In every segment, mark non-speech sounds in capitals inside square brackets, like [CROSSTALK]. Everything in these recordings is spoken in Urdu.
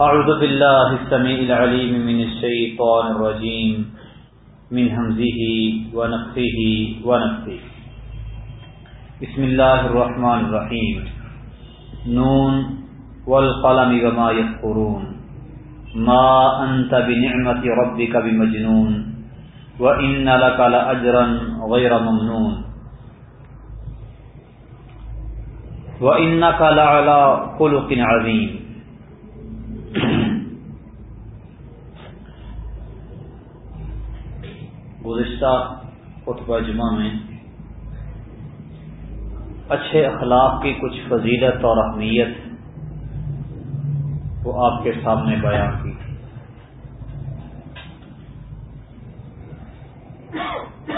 أعوذ بالله السميع العليم من الشيطان الرجيم. من همزه ونفخه ونفخه. بسم الله الرحمن الرحيم. نون والقلم وما يذكرون ما أنت بنعمة ربك بمجنون. وإن لك لأجرا غير ممنون. وَإِنَّكَ لَعَلَى خُلُقٍ عَظِيمٍ. گزشتہ خطبہ جمعہ میں اچھے اخلاق کی کچھ فضیلت اور اہمیت وہ آپ کے سامنے بیان کی۔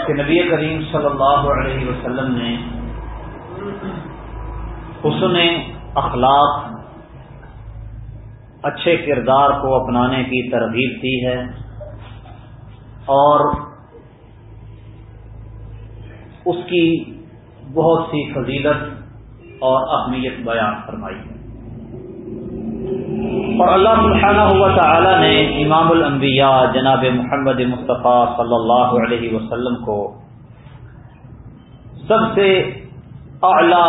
کہ نبی کریم صلی اللہ علیہ وسلم نے حسن اخلاق اچھے کردار کو اپنانے کی ترغیب دی ہے اور اس کی بہت سی فضیلت اور اہمیت بیان فرمائی ہے۔ اور اللہ سبحانہ ہوا تعالی نے امام الانبیاء جناب محمد مصطفیٰ صلی اللہ علیہ وسلم کو سب سے اعلی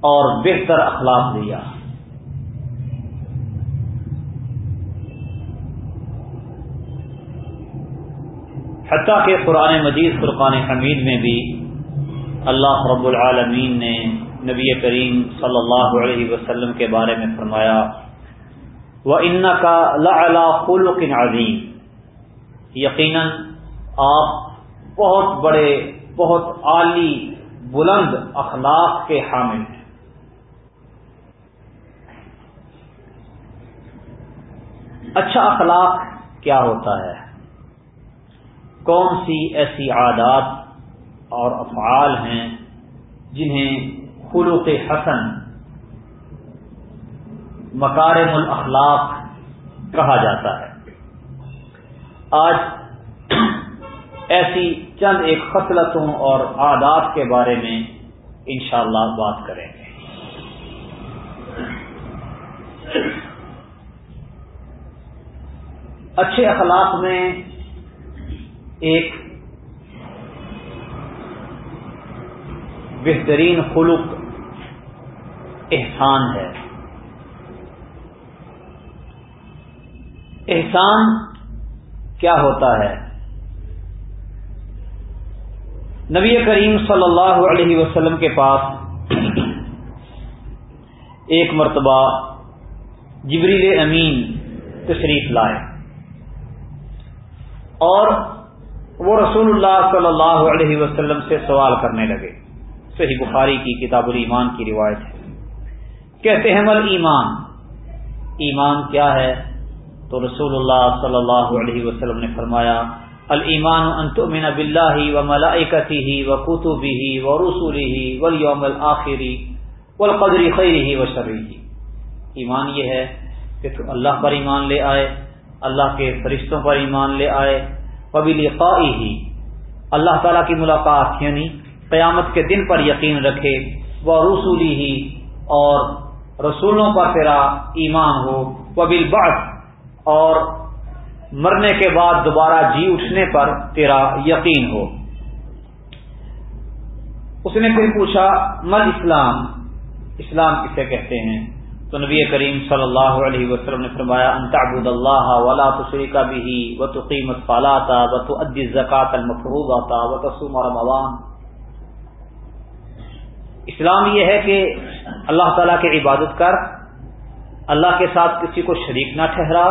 اور بہتر اخلاق دیا۔ حتیٰ کہ قرآن مجید فرقان حمید میں بھی اللہ رب العالمین نے نبی کریم صلی اللہ علیہ وسلم کے بارے میں فرمایا وہ ان کا خلق عظیم یقیناً آپ بہت بڑے، بہت عالی، بلند اخلاق کے حامل ہیں۔ اچھا اخلاق کیا ہوتا ہے؟ کون سی ایسی عادات اور افعال ہیں جنہیں خلوق حسن، مکارم الاخلاق کہا جاتا ہے۔ آج ایسی چند ایک خصلتوں اور عادات کے بارے میں انشاءاللہ بات کریں گے۔ اچھے اخلاق میں ایک بہترین خلق احسان ہے۔ احسان کیا ہوتا ہے؟ نبی کریم صلی اللہ علیہ وسلم کے پاس ایک مرتبہ جبریل امین تشریف لائے اور وہ رسول اللہ صلی اللہ علیہ وسلم سے سوال کرنے لگے۔ صحیح بخاری کی کتاب الایمان کی روایت ہے۔ کہتے ہیں مل ایمان؟ ایمان کیا ہے؟ تو رسول اللہ صلی اللہ علیہ وسلم نے فرمایا المان انتمن بلّہ و ملائکتی ہی و قطبی ہی و رسولی ہی ولیوم الآخری والقدری خیری ہی و ایمان یہ ہے کہ تم اللہ پر ایمان لے آئے، اللہ کے فرشتوں پر ایمان لے آئے قبیل ہی اللہ تعالیٰ کی ملاقات یعنی قیامت کے دن پر یقین رکھے۔ وہ رسولی ہی اور رسولوں پر تیرا ایمان ہو۔ قبیل بڑھ اور مرنے کے بعد دوبارہ جی اٹھنے پر تیرا یقین ہو۔ اس نے پھر پوچھا مل اسلام اسلام کسے کہتے ہیں؟ تو نبی کریم صلی اللہ علیہ وسلم نے فرمایا انتعبد اللہ ولا تشریک به وتقیم الصلاة وتؤدي الزکات المفروضة وتصوم رمضان. اسلام یہ ہے کہ اللہ تعالیٰ کی عبادت کر، اللہ کے ساتھ کسی کو شریک نہ ٹھہرا،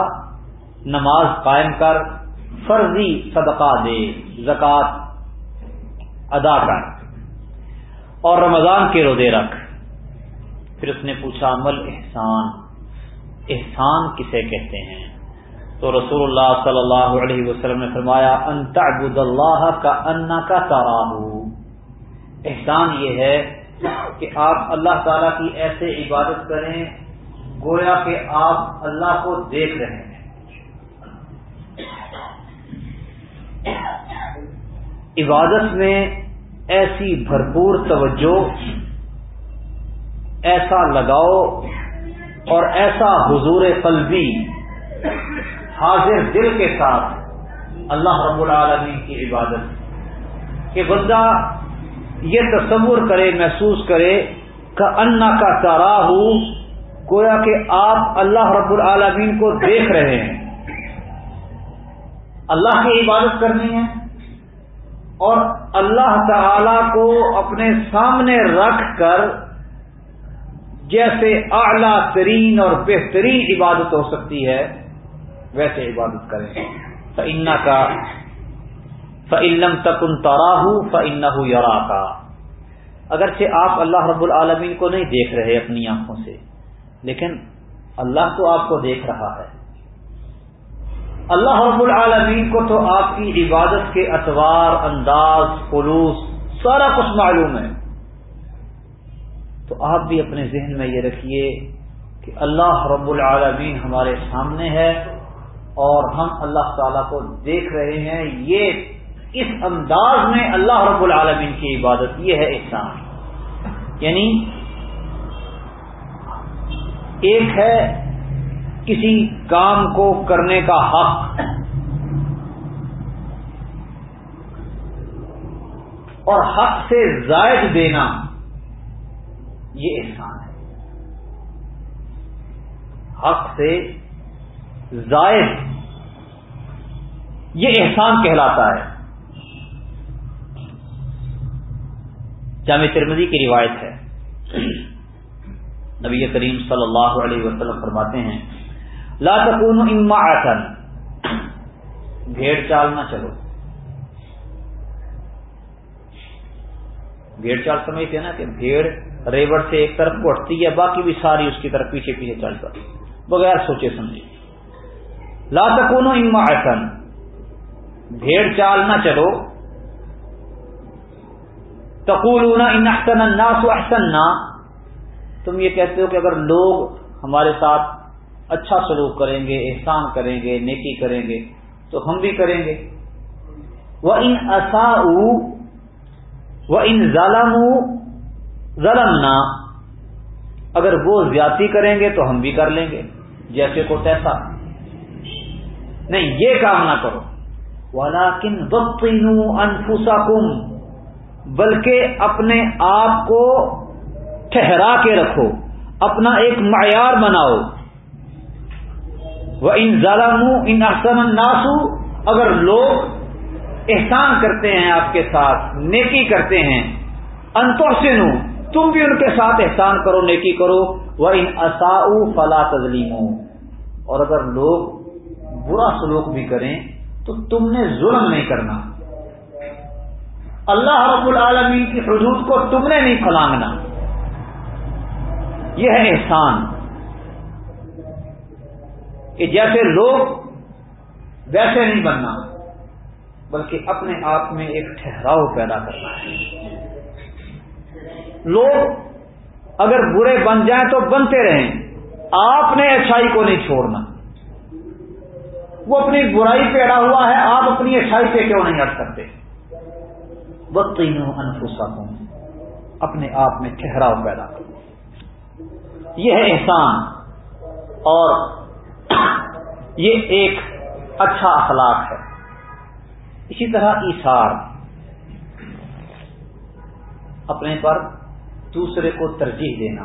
نماز قائم کر، فرضی صدقہ دے زکوٰۃ ادا کر، اور رمضان کے روزے رکھ۔ پھر اس نے پوچھا، عمل احسان احسان کسے کہتے ہیں؟ تو رسول اللہ صلی اللہ علیہ وسلم نے فرمایا انتعبد اللہ کا انا کا تاراہ احسان یہ ہے کہ آپ اللہ تعالی کی ایسے عبادت کریں گویا کہ آپ اللہ کو دیکھ رہے ہیں۔ عبادت میں ایسی بھرپور توجہ ایسا لگاؤ اور ایسا حضور قلبی حاضر دل کے ساتھ اللہ رب العالمین کی عبادت کہ بندہ یہ تصور کرے، محسوس کرے کہ انا کا تارا ہوں گویا کہ آپ اللہ رب العالمین کو دیکھ رہے ہیں۔ اللہ کی عبادت کرنی ہے اور اللہ تعالی کو اپنے سامنے رکھ کر جیسے اعلی ترین اور بہترین عبادت ہو سکتی ہے، ویسے عبادت کریں۔ فن کا فعلم تکن تراہ فن یورا کا اگرچہ آپ اللہ رب العالمین کو نہیں دیکھ رہے اپنی آنکھوں سے، لیکن اللہ تو آپ کو دیکھ رہا ہے۔ اللہ رب العالمین کو تو آپ کی عبادت کے اتوار انداز، خلوص، سارا کچھ معلوم ہے۔ تو آپ بھی اپنے ذہن میں یہ رکھیے کہ اللہ رب العالمین ہمارے سامنے ہے اور ہم اللہ تعالی کو دیکھ رہے ہیں۔ یہ اس انداز میں اللہ رب العالمین کی عبادت، یہ ہے احسان۔ یعنی ایک ہے کسی کام کو کرنے کا حق۔ اور حق سے زائد دینا۔ یہ احسان ہے۔ حق سے زائد یہ احسان کہلاتا ہے۔ جامع ترمزی کی روایت ہے۔ نبی کریم صلی اللہ علیہ وسلم فرماتے ہیں، لا تکون اما آسن بھیڑ چال نہ چلو۔ بھیڑ چال سمجھتے ہیں نا کہ بھیڑ ریوڑ سے ایک طرف کو اٹھتی ہے، باقی بھی ساری اس کی طرف پیچھے پیچھے چل کر بغیر سوچے سمجھے۔ لا تکون اما احسن بھیڑ چال نہ چلو۔ تقول ان احسن الناس احسن نہ تم یہ کہتے ہو کہ اگر لوگ ہمارے ساتھ اچھا سلوک کریں گے، احسان کریں گے، نیکی کریں گے، تو ہم بھی کریں گے۔ وہ ان اصا وہ ان ظالم ظلمنا، اگر وہ زیادتی کریں گے تو ہم بھی کر لیں گے، جیسے کو تیسا۔ نہیں، یہ کام نہ کرو۔ والا کن وقت کم بلکہ اپنے آپ کو ٹھہرا کے رکھو، اپنا ایک معیار بناؤ۔ وہ ان ظالم ان احسن ناسو اگر لوگ احسان کرتے ہیں آپ کے ساتھ، نیکی کرتے ہیں انتوسن تم بھی ان کے ساتھ احسان کرو، نیکی کرو۔ وہ ان اصاؤ فلا تزلیم اور اگر لوگ برا سلوک بھی کریں، تو تم نے ظلم نہیں کرنا۔ اللہ رب العالمین کی حدود کو تم نے نہیں پھلانگنا۔ یہ ہے احسان۔ کہ جیسے لوگ، ویسے نہیں بننا، بلکہ اپنے آپ میں ایک ٹھہراؤ پیدا کرنا۔ ہے لوگ اگر برے بن جائیں تو بنتے رہیں۔ آپ نے اچھائی کو نہیں چھوڑنا۔ وہ اپنی برائی پہ اڑا ہوا ہے، آپ اپنی اچھائی پہ کیوں نہیں اڑ سکتے؟ وقت انفسا اپنے آپ میں ٹھہراؤ پیدا کرو۔ یہ ہے احسان۔ اور [CLEARS THROAT] یہ ایک اچھا اخلاق ہے۔ اسی طرح ایسار اپنے پر دوسرے کو ترجیح دینا۔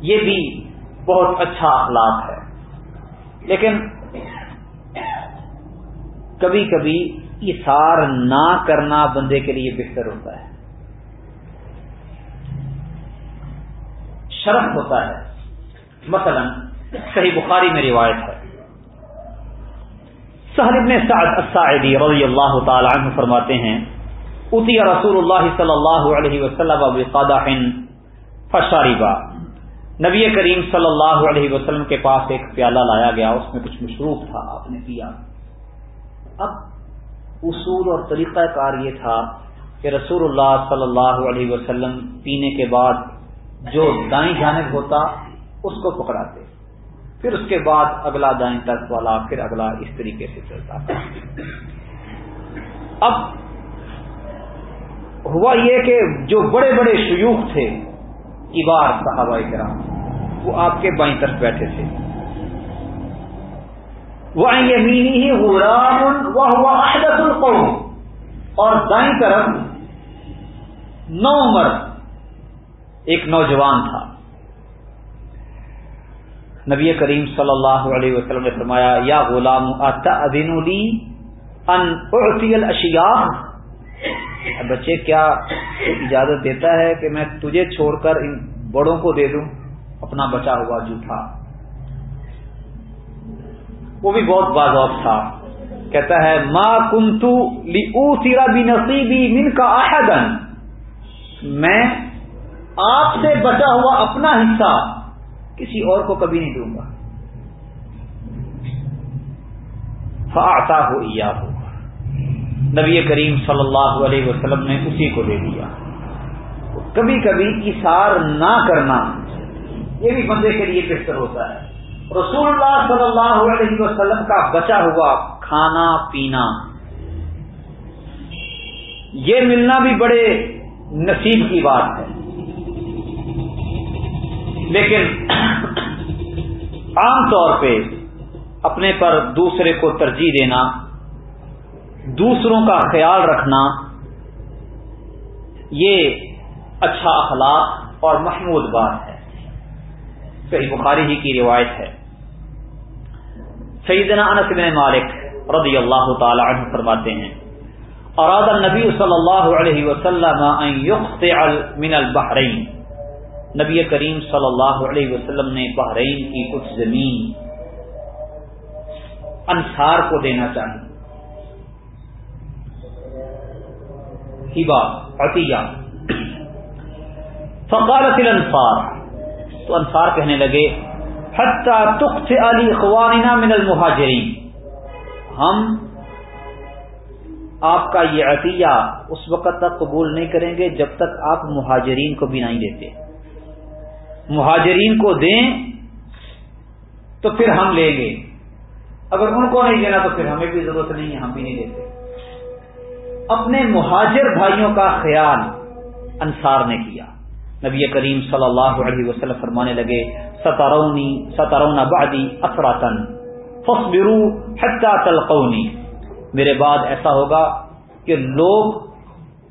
یہ بھی بہت اچھا اخلاق ہے۔ لیکن کبھی کبھی اشار نہ کرنا بندے کے لیے بہتر ہوتا ہے۔ شرف ہوتا ہے۔ مثلا صحیح بخاری میں روایت ہے۔ سہل ابن سعد الساعدی رضی اللہ تعالی عنہ فرماتے ہیں اتی رسول اللہ صلی اللہ علیہ وسلم فشاربا نبی کریم صلی اللہ علیہ وسلم کے پاس ایک پیالہ لایا گیا، اس میں کچھ مشروب تھا، آپ نے پیا۔ اب اصول اور طریقہ کار یہ تھا کہ رسول اللہ صلی اللہ علیہ وسلم پینے کے بعد جو دائیں جانب ہوتا، اس کو پکڑاتے۔ پھر اس کے بعد اگلا دائیں طرف والا، پھر اگلا اس طریقے سے چلتا۔ تھا اب ہوا یہ کہ جو بڑے بڑے شیوخ تھے کبار صحابہ کرام، وہ آپ کے بائیں طرف بیٹھے تھے۔ وہ یمینی ہی غلام وہ ہوا احدت القوم۔ اور دائیں طرف نو عمر ایک نوجوان تھا۔ نبی کریم صلی اللہ علیہ وسلم نے فرمایا، یا غلام ادین ان الاشیاء بچے کیا اجازت دیتا ہے کہ میں تجھے چھوڑ کر ان بڑوں کو دے دوں؟ اپنا بچا ہوا جھوٹا۔ وہ بھی بہت بازوق تھا۔ کہتا ہے ماں کنتو سیرا بھی نصیبی من کا آحدن میں آپ سے بچا ہوا اپنا حصہ کسی اور کو کبھی نہیں دوں گا۔ فاطا ہو یا ہو نبی کریم صلی اللہ علیہ وسلم نے اسی کو دے دیا۔ کبھی کبھی اشار نہ کرنا یہ بھی بندے کے لیے بہتر ہوتا ہے۔ رسول اللہ صلی اللہ علیہ وسلم کا بچا ہوا کھانا، پینا۔ یہ ملنا بھی بڑے نصیب کی بات ہے۔ لیکن عام طور پہ اپنے پر دوسرے کو ترجیح دینا دوسروں کا خیال رکھنا یہ اچھا اخلاق اور محمود بات ہے۔ صحیح بخاری ہی کی روایت ہے۔ سیدنا انس بن مالک رضی اللہ تعالی عنہ فرماتے ہیں، اراد النبی صلی اللہ علیہ وسلم من البحرین۔ نبی کریم صلی اللہ علیہ وسلم نے بحرین کی کچھ زمین انصار کو دینا چاہیے ہبا عطیہ فقالت الانصار۔ تو انصار کہنے لگے، حتی تخت علی اخواننا من المہاجرین۔ ہم آپ کا یہ عطیہ اس وقت تک قبول نہیں کریں گے جب تک آپ مہاجرین کو بھی نہیں دیتے۔ مہاجرین کو دیں تو پھر ہم لیں گے۔ اگر ان کو نہیں دینا تو پھر ہمیں بھی ضرورت نہیں ہے، ہم بھی نہیں دیتے۔ اپنے مہاجر بھائیوں کا خیال انصار نے کیا۔ نبی کریم صلی اللہ علیہ وسلم فرمانے لگے ستارونی ستارونا بادی افراتن فصبرو حتہ تلقونی. میرے بعد ایسا ہوگا کہ لوگ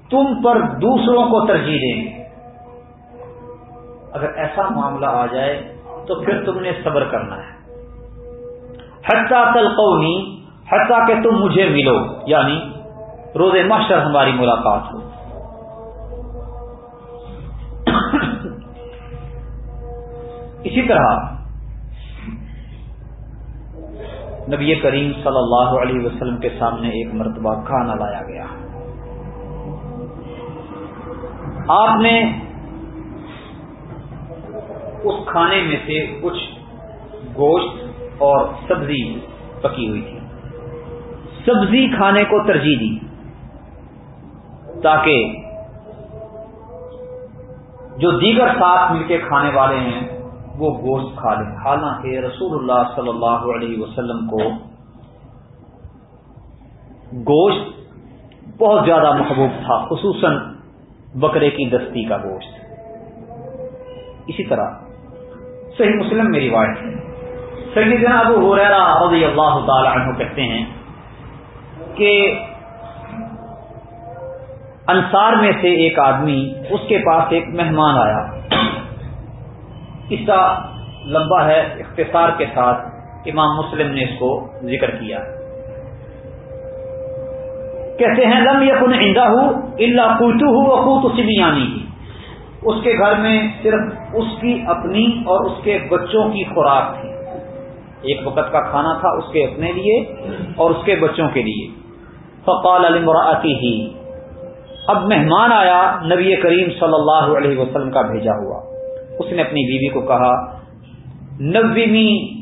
تم پر دوسروں کو ترجیح دیں گے۔ اگر ایسا معاملہ آ جائے تو پھر تم نے صبر کرنا ہے۔ حتہ تلقونی حتہ کہ تم مجھے ملو یعنی روز محشر ہماری ملاقات ہو۔ اسی طرح نبی کریم صلی اللہ علیہ وسلم کے سامنے ایک مرتبہ کھانا لایا گیا۔ آپ نے اس کھانے میں سے کچھ گوشت اور سبزی پکی ہوئی تھی۔ سبزی کھانے کو ترجیح دی۔ تاکہ جو دیگر ساتھ مل کے کھانے والے ہیں، وہ گوشت کھا لیں۔ حالانکہ رسول اللہ صلی اللہ علیہ وسلم کو گوشت بہت زیادہ محبوب تھا، خصوصاً بکرے کی دستی کا گوشت۔ اسی طرح صحیح مسلم میں روایت ہے۔ سیدنا ابو حریرہ رضی اللہ تعالی عنہ کہتے ہیں کہ انصار میں سے ایک آدمی اس کے پاس ایک مہمان آیا۔ اس کا لمبا ہے اختصار کے ساتھ امام مسلم نے اس کو ذکر کیا۔ کہتے ہیں، لم یقن عندہ اللہ کوتو ہو اقوت سمیانی اس کے گھر میں صرف اس کی اپنی اور اس کے بچوں کی خوراک تھی۔ ایک وقت کا کھانا تھا اس کے اپنے لیے اور اس کے بچوں کے لیے۔ فقال المراتی ہی اب مہمان آیا، نبی کریم صلی اللہ علیہ وسلم کا بھیجا ہوا۔ اس نے اپنی بیوی کو کہا نبی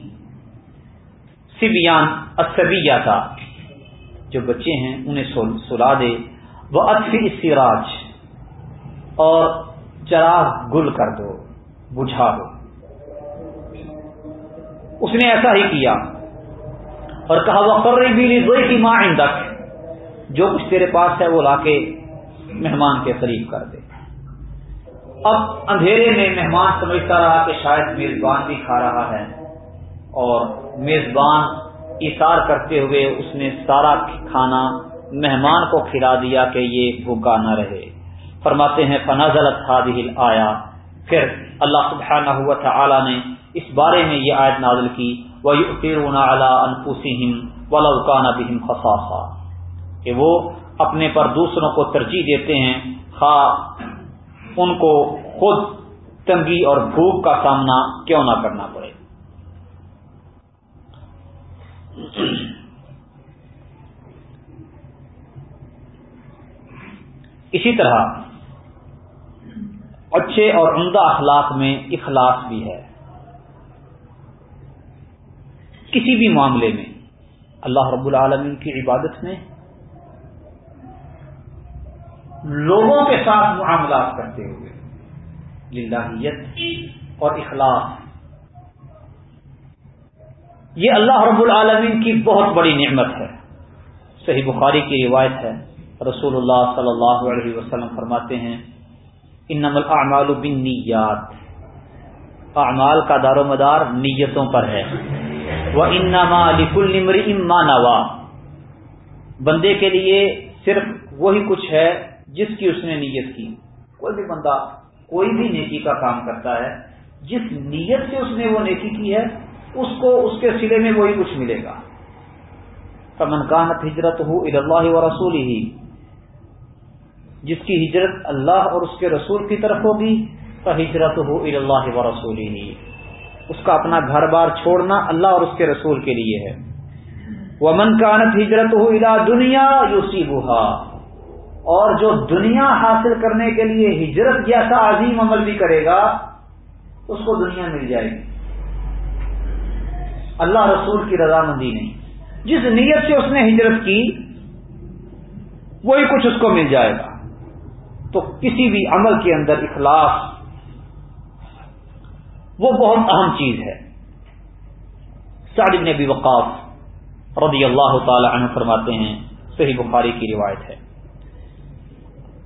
سبیان اسبیا تھا۔ جو بچے ہیں، انہیں سلا دے۔ وہ اطفی سراج اور چراغ گل کر دو، بجھا دو۔ اس نے ایسا ہی کیا اور کہا وہ قرری کی ماں اندک جو کچھ تیرے پاس ہے، وہ لا کے مہمان کے قریب کر دے۔ اب اندھیرے میں مہمان سمجھتا رہا کہ شاید میزبان بھی کھا رہا ہے اور میزبان اشار کرتے ہوئے اس نے سارا کھانا مہمان کو کھلا دیا کہ یہ بھوکا نہ رہے۔ فرماتے ہیں فنازل حادل آیا پھر اللہ سبحانہ ہوا تھا نے اس بارے میں یہ آیت نازل کی وہ بہم کہ وہ اپنے پر دوسروں کو ترجیح دیتے ہیں، خواہ ان کو خود تنگی اور بھوک کا سامنا کیوں نہ کرنا پڑے۔ اسی طرح اچھے اور عمدہ اخلاق میں اخلاص بھی ہے۔ کسی بھی معاملے میں اللہ رب العالمین کی عبادت میں لوگوں کے ساتھ معاملات کرتے ہوئے۔ للہیت اور اخلاص۔ یہ اللہ رب العالمین کی بہت بڑی نعمت ہے۔ صحیح بخاری کی روایت ہے۔ رسول اللہ صلی اللہ علیہ وسلم فرماتے ہیں ان اعمال بن نیات اعمال کا دار و مدار نیتوں پر ہے۔ وہ انما لکل نمر اما نوا۔ بندے کے لیے صرف وہی کچھ ہے جس کی اس نے نیت کی۔ کوئی بھی بندہ کوئی بھی نیکی کا کام کرتا ہے، جس نیت سے اس نے وہ نیکی کی ہے، اس کو اس کے سلے میں وہی کچھ ملے گا۔ کمن کانت ہجرت ہو اللہ و رسول ہی جس کی ہجرت اللہ اور اس کے رسول کی طرف ہوگی تو ہجرت ہو اللہ و رسول ہی اس کا اپنا گھر بار چھوڑنا اللہ اور اس کے رسول کے لیے ہے۔ وہ من کانت ہجرت ہو الا دنیا یوسی اور جو دنیا حاصل کرنے کے لیے ہجرت جیسا عظیم عمل بھی کرے گا، اس کو دنیا مل جائے گی۔ اللہ رسول کی رضامندی نہیں۔ جس نیت سے اس نے ہجرت کی، وہی کچھ اس کو مل جائے گا۔ تو کسی بھی عمل کے اندر اخلاص، وہ بہت اہم چیز ہے۔ بن نبی وقاف رضی اللہ تعالی عنہ فرماتے ہیں، صحیح بخاری کی روایت ہے۔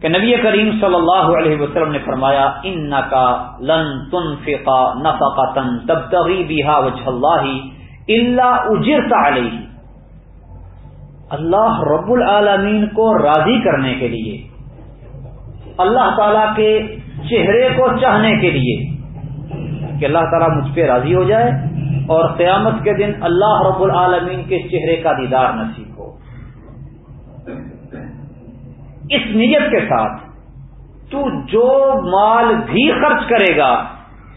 کہ نبی کریم صلی اللہ علیہ وسلم نے فرمایا ان کا لن تن فقا نفا تن تب وجہ اللہ اللہ اجرتا علیہ. اللہ رب العالمین کو راضی کرنے کے لیے، اللہ تعالی کے چہرے کو چاہنے کے لیے کہ اللہ تعالیٰ مجھ پہ راضی ہو جائے اور قیامت کے دن اللہ رب العالمین کے چہرے کا دیدار نصیب ہو اس نیت کے ساتھ تو جو مال بھی خرچ کرے گا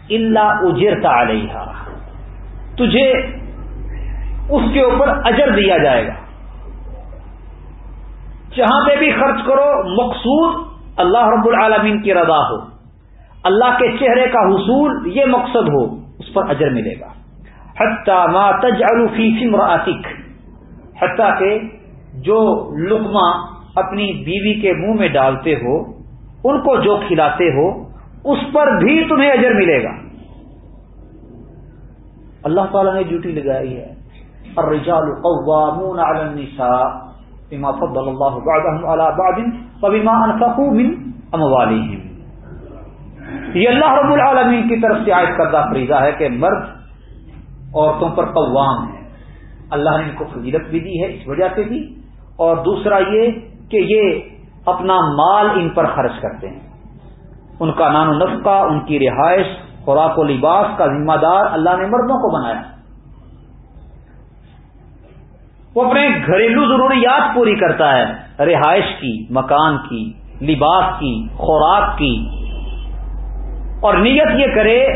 اللہ اجرتا علیہ تجھے اس کے اوپر اجر دیا جائے گا۔ جہاں پہ بھی خرچ کرو، مقصود اللہ رب العالمین کی رضا ہو۔ اللہ کے چہرے کا حصول یہ مقصد ہو، اس پر اجر ملے گا۔ ما تجعل فی فمراتک حتیٰ کہ جو لقمہ اپنی بیوی کے منہ میں ڈالتے ہو، ان کو جو کھلاتے ہو، اس پر بھی تمہیں اجر ملے گا۔ اللہ تعالی نے ڈیوٹی لگائی ہے۔ الرجال قوامون علی النساء بما فضل الله بعضهم على بعض فبما انفقوا من اموالهم۔ یہ اللہ رب العالمین کی طرف سے عائد کردہ فریضہ ہے کہ مرد عورتوں پر قوام ہے۔ اللہ نے ان کو فضیلت بھی دی ہے اس وجہ سے بھی۔ اور دوسرا یہ کہ یہ اپنا مال ان پر خرچ کرتے ہیں۔ ان کا نان و نفقہ، ان کی رہائش، خوراک و لباس کا ذمہ دار اللہ نے مردوں کو بنایا۔ وہ اپنے گھریلو ضروریات پوری کرتا ہے۔ رہائش کی، مکان کی، لباس کی، خوراک کی۔ اور نیت یہ کرے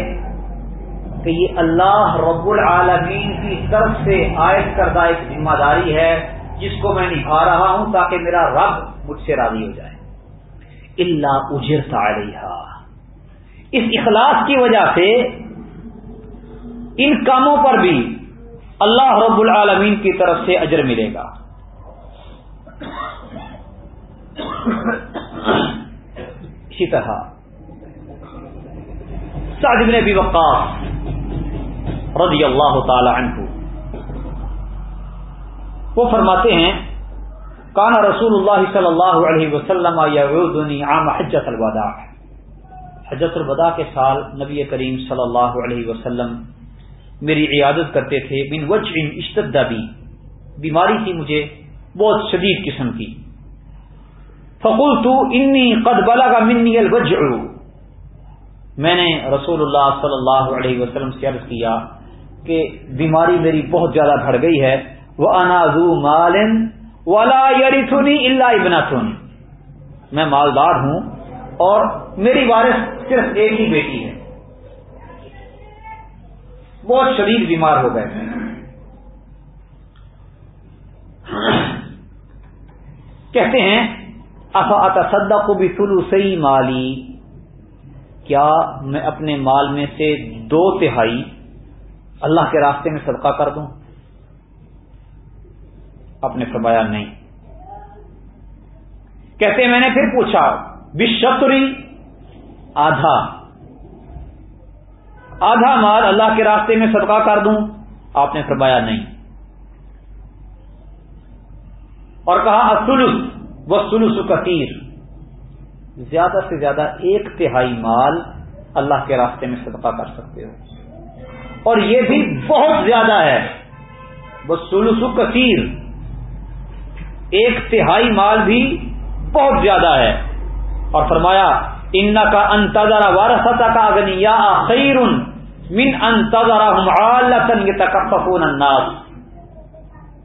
کہ یہ اللہ رب العالمین کی طرف سے عائد کردہ ایک ذمہ داری ہے۔ جس کو میں نبھا رہا ہوں تاکہ میرا رب مجھ سے راضی ہو جائے۔ اللہ اجر علیہ اس اخلاص کی وجہ سے ان کاموں پر بھی اللہ رب العالمین کی طرف سے اجر ملے گا۔ اسی طرح سعد بن ابی وقاص رضی اللہ تعالی عنہ وہ فرماتے ہیں کانا رسول اللہ صلی اللہ علیہ وسلم عام حجت الوداع. حجت البدا کے سال نبی کریم صلی اللہ علیہ وسلم میری عیادت کرتے تھے بن وج ان اشتدا بھی بیماری تھی مجھے، بہت شدید قسم کی۔ فقول تو انی قد بلا کا منی الوج میں نے رسول اللہ صلی اللہ علیہ وسلم سے عرض کیا کہ بیماری میری بہت زیادہ بڑھ گئی ہے وہ انازو مالن ولا یری تھونی اللہ ابنا میں مالدار ہوں اور میری وارث صرف ایک ہی بیٹی ہے۔ بہت شدید بیمار ہو گئے۔ کہتے ہیں، افا سدا کو بھی سلو سی مالی کیا میں اپنے مال میں سے دو تہائی اللہ کے راستے میں صدقہ کر دوں؟ آپ نے فرمایا نہیں۔ کہتے میں نے پھر پوچھا، بشتری آدھا۔ آدھا مال اللہ کے راستے میں صدقہ کر دوں، آپ نے فرمایا نہیں۔ اور کہا اسلس و سلس کثیر۔ زیادہ سے زیادہ ایک تہائی مال اللہ کے راستے میں صدقہ کر سکتے ہو۔ اور یہ بھی بہت زیادہ ہے۔ وہ سلس کثیر۔ ایک تہائی مال بھی بہت زیادہ ہے۔ اور فرمایا ان کا انتظار وارستا کا اگنیا خیر من انتظار الناس.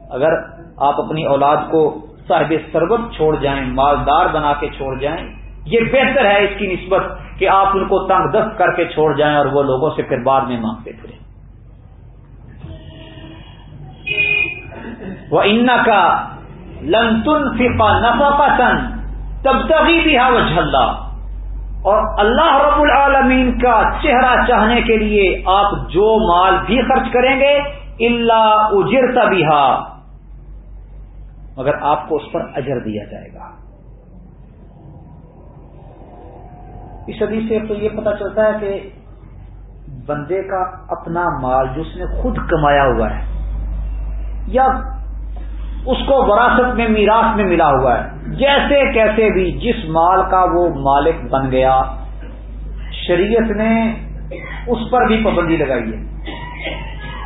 اگر آپ اپنی اولاد کو صاحب سربت چھوڑ جائیں، مالدار بنا کے چھوڑ جائیں، یہ بہتر ہے اس کی نسبت کہ آپ ان کو تنگ دست کر کے چھوڑ جائیں اور وہ لوگوں سے پھر بعد میں مانگتے پھرے وہ ان کا لنتن فقا نفا پسند تب تبھی بھی ہا وجہ اور اللہ رب العالمین کا چہرہ چاہنے کے لیے آپ جو مال بھی خرچ کریں گے اللہ اجر تبھی مگر آپ کو اس پر اجر دیا جائے گا۔ اس حدیث سے تو یہ پتا چلتا ہے کہ بندے کا اپنا مال جو اس نے خود کمایا ہوا ہے، یا اس کو وراثت میں میراث میں ملا ہوا ہے۔ جیسے کیسے بھی جس مال کا وہ مالک بن گیا، شریعت نے اس پر بھی پابندی لگائی ہے۔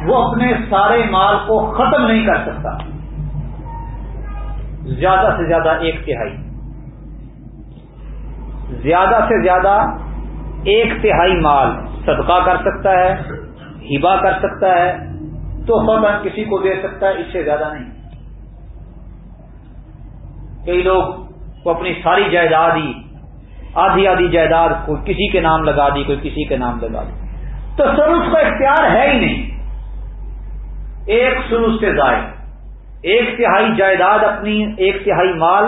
وہ اپنے سارے مال کو ختم نہیں کر سکتا۔ زیادہ سے زیادہ ایک تہائی۔ زیادہ سے زیادہ ایک تہائی مال صدقہ کر سکتا ہے، ہبا کر سکتا ہے تو فوراً کسی کو دے سکتا ہے، اس سے زیادہ نہیں۔ کئی لوگ کو اپنی ساری جائیداد ہی، آدھی آدھی جائیداد کو کسی کے نام لگا دی، کوئی کسی کے نام لگا دی۔ تو سروس کا اختیار ہے ہی نہیں۔ ایک سروس سے زائد۔ ایک تہائی جائیداد اپنی، ایک تہائی مال،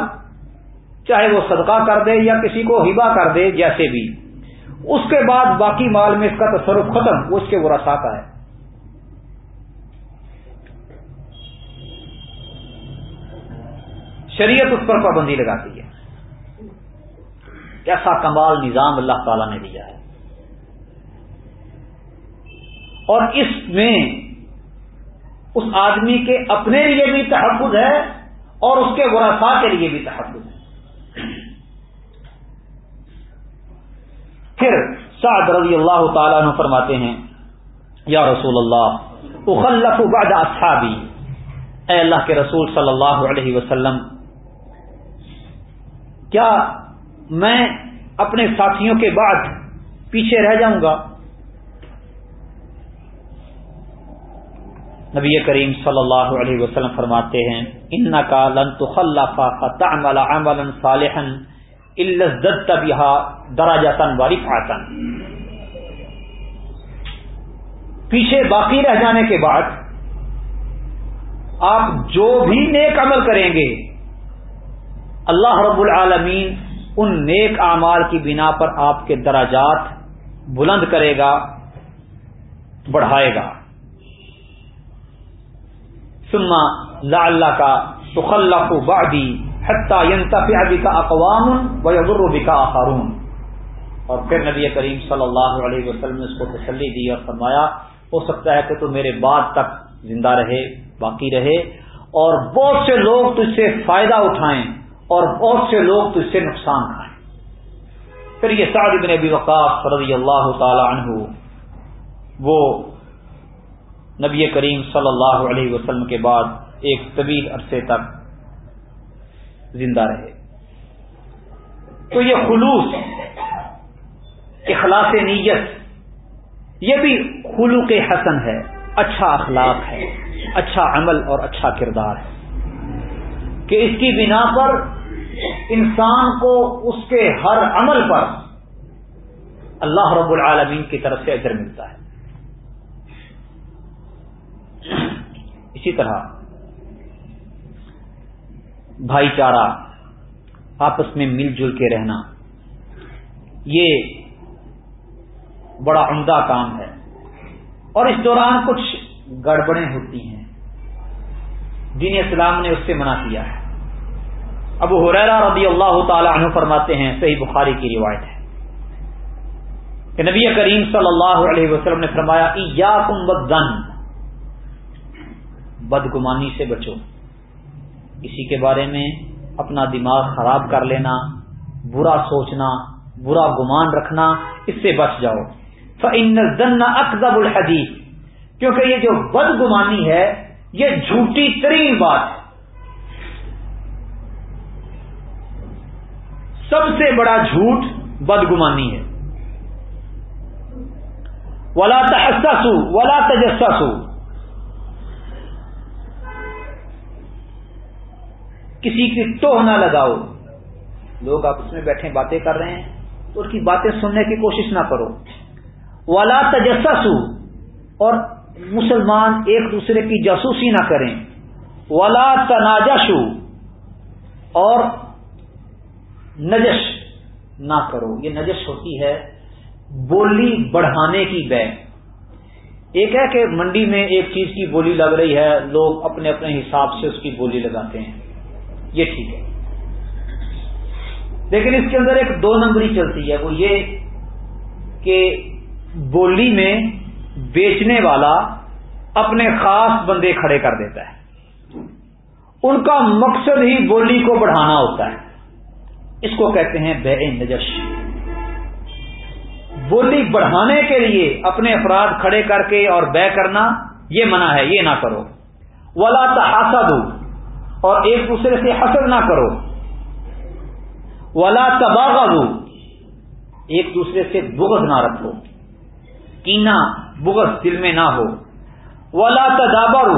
چاہے وہ صدقہ کر دے یا کسی کو ہبا کر دے، جیسے بھی۔ اس کے بعد باقی مال میں اس کا تصرف ختم، وہ اس کے برسا کا ہے۔ شریعت اس پر پابندی لگاتی ہے۔ کیسا کمال نظام اللہ تعالی نے دیا ہے۔ اور اس میں اس آدمی کے اپنے لیے بھی تحفظ ہے اور اس کے ورثا کے لیے بھی تحفظ ہے۔ پھر سعد رضی اللہ تعالیٰ عنہ فرماتے ہیں، یا رسول اللہ، اخلف بعد اصحابی۔ اے اللہ کے رسول صلی اللہ علیہ وسلم کیا میں اپنے ساتھیوں کے بعد پیچھے رہ جاؤں گا؟ نبی کریم صلی اللہ علیہ وسلم فرماتے ہیں ان کا لن تخلفا تعمل عملا صالحا الا ازددت بها درجه ورفعه پیچھے باقی رہ جانے کے بعد آپ جو بھی نیک عمل کریں گے اللہ رب العالمین ان نیک اعمال کی بنا پر آپ کے دراجات بلند کرے گا، بڑھائے گا۔ سما لا اللہ کا تخلق بادی حتہ ابھی کا اقوام و یغربی کا اور پھر نبی کریم صلی اللہ علیہ وسلم نے اس کو تسلی دی اور فرمایا، ہو سکتا ہے کہ تو میرے بعد تک زندہ رہے، باقی رہے اور بہت سے لوگ تجھ سے فائدہ اٹھائیں۔ اور بہت سے لوگ تو اس سے نقصان کھائیں پھر یہ سعد بن ابی وقاص رضی اللہ تعالی عنہ، وہ نبی کریم صلی اللہ علیہ وسلم کے بعد ایک طویل عرصے تک زندہ رہے۔ تو یہ خلوص، اخلاص نیت، یہ بھی خلوق حسن ہے۔ اچھا اخلاق ہے اچھا عمل اور اچھا کردار ہے۔ کہ اس کی بنا پر انسان کو اس کے ہر عمل پر اللہ رب العالمین کی طرف سے اجر ملتا ہے۔ اسی طرح بھائی چارہ، آپس میں مل جل کے رہنا، یہ بڑا عمدہ کام ہے۔ اور اس دوران کچھ گڑبڑیں ہوتی ہیں۔ دین اسلام نے اس سے منع کیا ہے۔ ابو حریرا رضی اللہ تعالی عنہ فرماتے ہیں، صحیح بخاری کی روایت ہے۔ کہ نبی کریم صلی اللہ علیہ وسلم نے فرمایا یا کم بدن بدگمانی سے بچو۔ کسی کے بارے میں اپنا دماغ خراب کر لینا، برا سوچنا، برا گمان رکھنا، اس سے بچ جاؤ۔ فن اکزب الحدیث کیونکہ یہ جو بدگمانی ہے، یہ جھوٹی ترین بات ہے۔ سب سے بڑا جھوٹ بدگمانی ہے۔ ولا تحسسو ولا تجسسو کسی کی توہ نہ لگاؤ۔ لوگ آپس میں بیٹھے باتیں کر رہے ہیں تو اس کی باتیں سننے کی کوشش نہ کرو۔ ولا تجسسو اور مسلمان ایک دوسرے کی جاسوسی نہ کریں۔ ولا تناجشو اور نجش نہ کرو۔ یہ نجش ہوتی ہے بولی بڑھانے کی بے ایک ہے کہ منڈی میں ایک چیز کی بولی لگ رہی ہے، لوگ اپنے اپنے حساب سے اس کی بولی لگاتے ہیں۔ یہ ٹھیک ہے۔ لیکن اس کے اندر ایک دو نمبری چلتی ہے۔ وہ یہ کہ بولی میں بیچنے والا اپنے خاص بندے کھڑے کر دیتا ہے۔ ان کا مقصد ہی بولی کو بڑھانا ہوتا ہے۔ اس کو کہتے ہیں بے نجش۔ بولی بڑھانے کے لیے اپنے افراد کھڑے کر کے اور بے کرنا یہ منع ہے، یہ نہ کرو۔ ولا تحاسد اور ایک دوسرے سے حسد نہ کرو۔ ولا تباغ ایک دوسرے سے بغض نہ رکھو۔ کینا بغض دل میں نہ ہو۔ ولا تدابر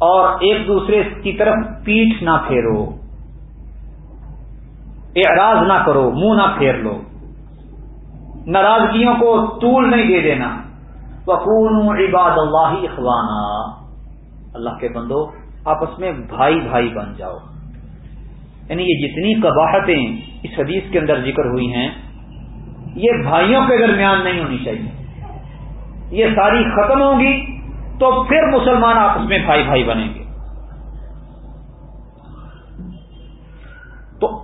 اور ایک دوسرے کی طرف پیٹ نہ پھیرو۔ اعراض نہ کرو، منہ نہ پھیر لو۔ ناراضگیوں کو طول نہیں دے دینا۔ وقون عباد اللہ اخوانا اللہ کے بندو، آپس میں بھائی بھائی بن جاؤ۔ یعنی یہ جتنی قباحتیں اس حدیث کے اندر ذکر ہوئی ہیں، یہ بھائیوں کے درمیان نہیں ہونی چاہیے۔ یہ ساری ختم ہوگی تو پھر مسلمان آپس میں بھائی بھائی بنیں گے۔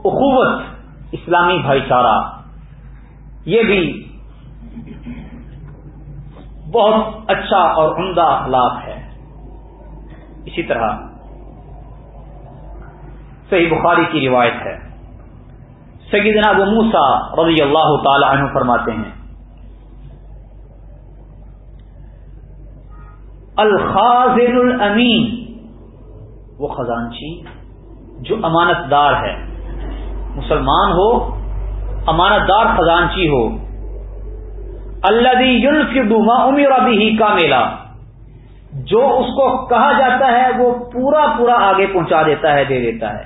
اخوت، اسلامی بھائی چارہ۔ یہ بھی بہت اچھا اور عمدہ اخلاق ہے۔ اسی طرح صحیح بخاری کی روایت ہے۔ سیدنا ابو موسا رضی اللہ تعالی عنہ فرماتے ہیں، الخازن الامین، وہ خزانچی جو امانت دار ہے۔ مسلمان ہو امانت دار خزانچی ہو۔ اللہ دی امیر ابھی ہی کا میلہ جو اس کو کہا جاتا ہے، وہ پورا پورا آگے پہنچا دیتا ہے، دے دیتا ہے۔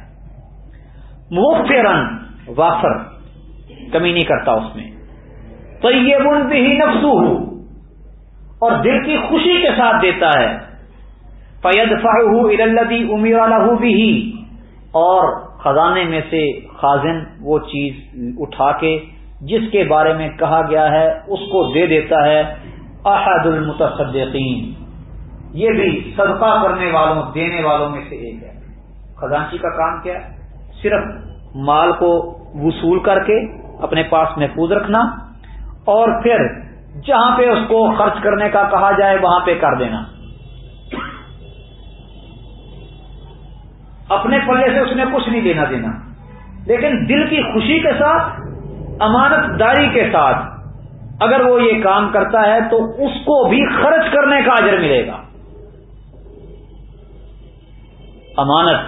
مفت رنگ وافر، کمی نہیں کرتا اس میں۔ تو یہ بن بھی نفسو ہو اور دل کی خوشی کے ساتھ دیتا ہے۔ فید فاہ ارلدی امیر بھی اور خزانے میں سے خازن وہ چیز اٹھا کے جس کے بارے میں کہا گیا ہے، اس کو دے دیتا ہے احد المتصدقین۔ یہ بھی صدقہ کرنے والوں، دینے والوں میں سے ایک ہے۔ خزانچی کا کام کیا؟ صرف مال کو وصول کر کے اپنے پاس محفوظ رکھنا اور پھر جہاں پہ اس کو خرچ کرنے کا کہا جائے، وہاں پہ کر دینا۔ اپنے پلے سے اس نے کچھ نہیں دینا دینا۔ لیکن دل کی خوشی کے ساتھ، امانت داری کے ساتھ اگر وہ یہ کام کرتا ہے تو اس کو بھی خرچ کرنے کا اجر ملے گا۔ امانت،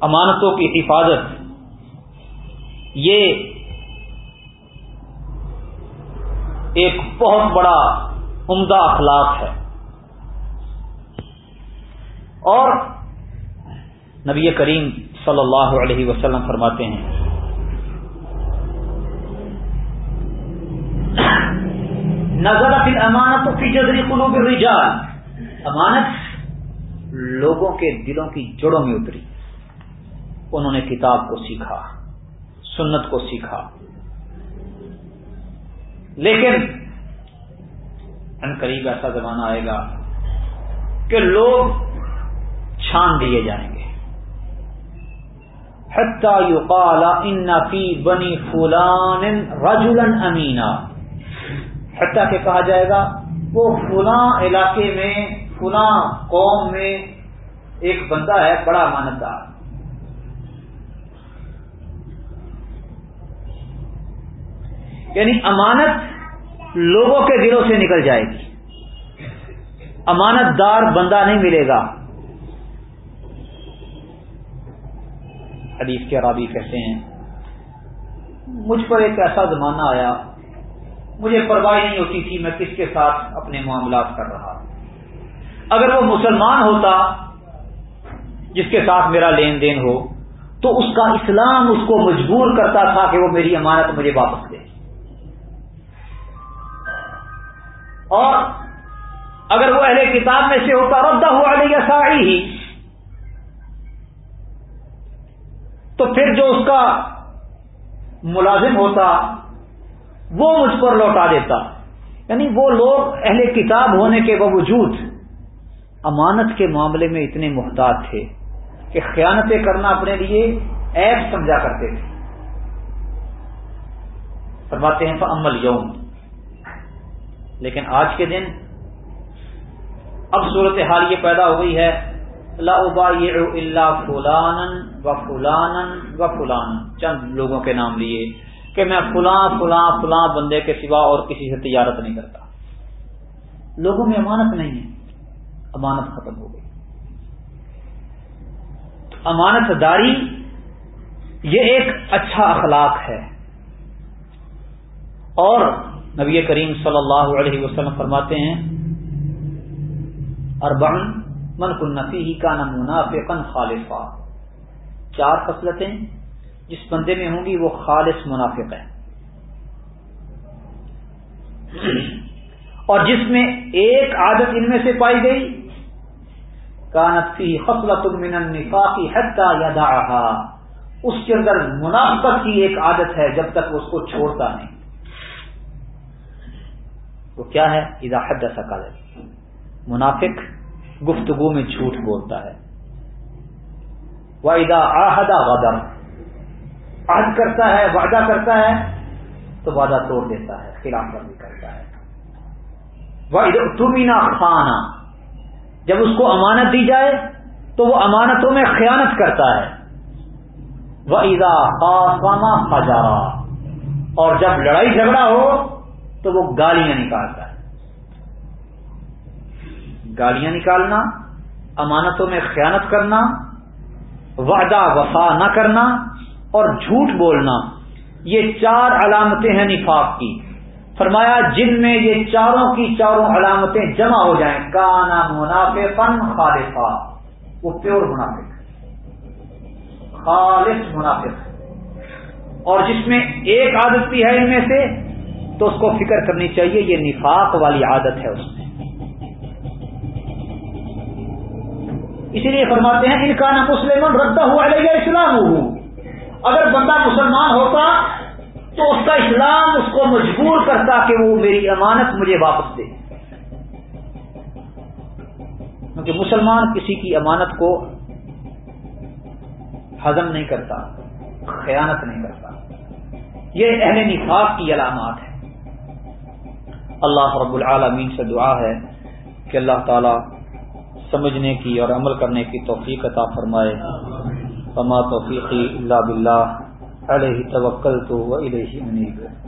امانتوں کی حفاظت، یہ ایک بہت بڑا عمدہ اخلاق ہے۔ اور نبی کریم صلی اللہ علیہ وسلم فرماتے ہیں۔ نظر پھر امانت کی جذری قلوب الرجال۔ امانت لوگوں کے دلوں کی جڑوں میں اتری۔ انہوں نے کتاب کو سیکھا، سنت کو سیکھا۔ لیکن ان قریب ایسا زمانہ آئے گا کہ لوگ چھان دیے جائیں۔ گے حتى يقال ان فی بنی فلان رجلا امینا حتیٰ کہ کہا جائے گا، وہ فلاں علاقے میں فلاں قوم میں ایک بندہ ہے، بڑا امانتدار یعنی امانت لوگوں کے دلوں سے نکل جائے گی۔ امانت دار بندہ نہیں ملے گا۔ حدیث کے عرابی کہتے ہیں، مجھ پر ایک ایسا زمانہ آیا، مجھے پرواہ نہیں ہوتی تھی میں کس کے ساتھ اپنے معاملات کر رہا۔ اگر وہ مسلمان ہوتا، جس کے ساتھ میرا لین دین ہو، تو اس کا اسلام اس کو مجبور کرتا تھا کہ وہ میری امانت مجھے واپس دے۔ اور اگر وہ اہل کتاب میں سے ہوتا ردا ہوا نہیں ساڑی ہی تو پھر جو اس کا ملازم ہوتا، وہ مجھ پر لوٹا دیتا۔ یعنی وہ لوگ اہل کتاب ہونے کے باوجود امانت کے معاملے میں اتنے محتاط تھے کہ خیانتیں کرنا اپنے لیے ایپ سمجھا کرتے تھے۔ فرماتے ہیں عمل یوم لیکن آج کے دن اب صورت حال یہ پیدا ہو گئی ہے اللہ فلان و فلان و فلان چند لوگوں کے نام لیے کہ میں فلاں فلاں فلاں بندے کے سوا اور کسی سے تجارت نہیں کرتا۔ لوگوں میں امانت نہیں ہے۔ امانت ختم ہو گئی۔ امانت داری یہ ایک اچھا اخلاق ہے۔ اور نبی کریم صلی اللہ علیہ وسلم فرماتے ہیں اربن من کن نفی ہی کا نمونہ خالفا چار فصلتیں جس بندے میں ہوں گی وہ خالص منافق ہے اور جس میں ایک عادت ان میں سے پائی گئی، کانت فی خصلت من النفاق حتى يدعها اس کے اندر منافقت کی ایک عادت ہے جب تک اس کو چھوڑتا نہیں۔ وہ کیا ہے؟ اذا حدث قال۔ منافق گفتگو میں جھوٹ بولتا ہے۔ وہ اذا عہد عہد کرتا ہے، وعدہ کرتا ہے، تو وعدہ توڑ دیتا ہے، خلاف ورزی کرتا ہے۔ تمینا خانہ جب اس کو امانت دی جائے، تو وہ امانتوں میں خیانت کرتا ہے۔ وہ عیدا خاصانہ خجارا اور جب لڑائی جھگڑا ہو، تو وہ گالیاں نکالتا ہے۔ گالیاں نکالنا، امانتوں میں خیانت کرنا، وعدہ وفا نہ کرنا اور جھوٹ بولنا، یہ چار علامتیں ہیں نفاق کی۔ فرمایا، جن میں یہ چاروں کی چاروں علامتیں جمع ہو جائیں، کانا منافع فن خالفا وہ پیور منافق خالص منافق اور جس میں ایک عادت بھی ہے ان میں سے، تو اس کو فکر کرنی چاہیے، یہ نفاق والی عادت ہے اس میں۔ اسی لیے فرماتے ہیں، ان کا نا مسلم ردا ہوا ہے اسلام ہوں اگر بندہ مسلمان ہوتا تو اس کا اسلام اس کو مجبور کرتا کہ وہ میری امانت مجھے واپس دے۔ کیونکہ مسلمان کسی کی امانت کو ہضم نہیں کرتا، خیانت نہیں کرتا۔ یہ اہل نفاق کی علامات ہے اللہ رب العالمین سے دعا ہے کہ اللہ تعالی سمجھنے کی اور عمل کرنے کی توفیق عطا فرمائے۔ فما توفیقی اللہ بلّہ علیہ توکل تو وہ علیہ